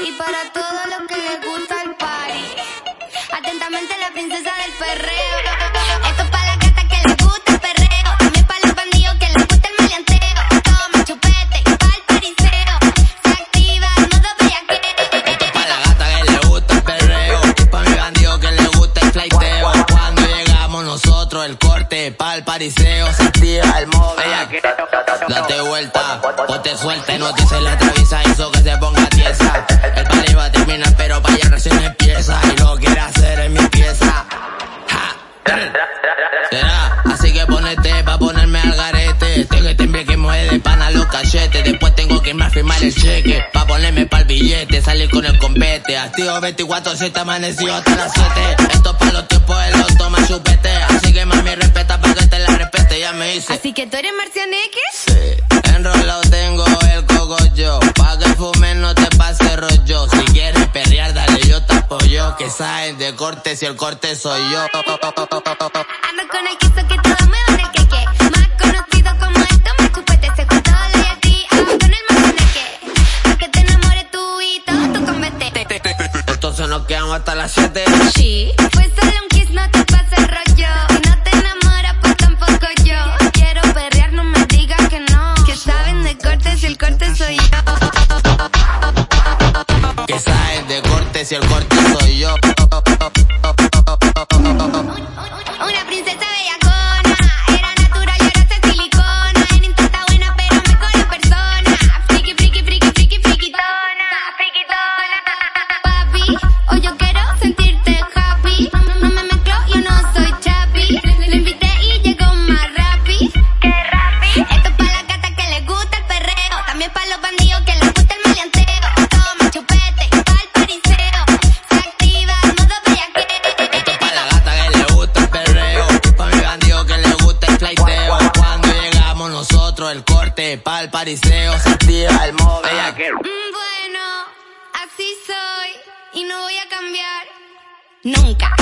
y para todo lo que le gusta el party. Atentamente la princesa del perreo. Esto es para la gata que le gusta el perreo. También para los bandidos que les gusta el maleanteo. Toma chupete y pa'l pariseo. Se activa el modo bellaqueo. Para la gata que le gusta el perreo. Para mi bandido que le gusta el flighteo. Cuando llegamos nosotros el corte pa'l pariseo. Se activa el modo bellaqueo. Date vuelta, ponte suelta y no te se la atraviesa. eso que se ponga tiesa. A firmar el cheque. Pa' ponerme pa'l billete, salir con el convete. Activo 24 7 amanecido hasta las 7. Esto es pa' los tiempos de los toma chupete. Así que mami respeta pa' que te la respete. Ya me hice. Así que tú eres Marcianeque. Sí, enrolado tengo el coco yo. Pa' que fume no te pase rollo. Si quieres perrear, dale yo te apoyo. Que saben de corte si el corte soy yo. Nos quedamos hasta las 7. Sí. Pues solo un kiss no te pasa el rollo. Si no te enamoras, pues tampoco yo. Quiero perrear, no me digas que no. Que saben de corte si el corte soy yo. Que saben de corte si el corte soy yo. Para los bandidos que les gusta el maleanteo. Toma chupete y pa'l pariseo. Se activa el modo bellaqueo. Pa' la gata que le gusta el perreo. Pa' mi bandido que le gusta el flighteo. Cuando llegamos nosotros, el corte pa'l pariseo. Se activa el modo bellaqueo. Mm, Bueno, así soy y no voy a cambiar nunca.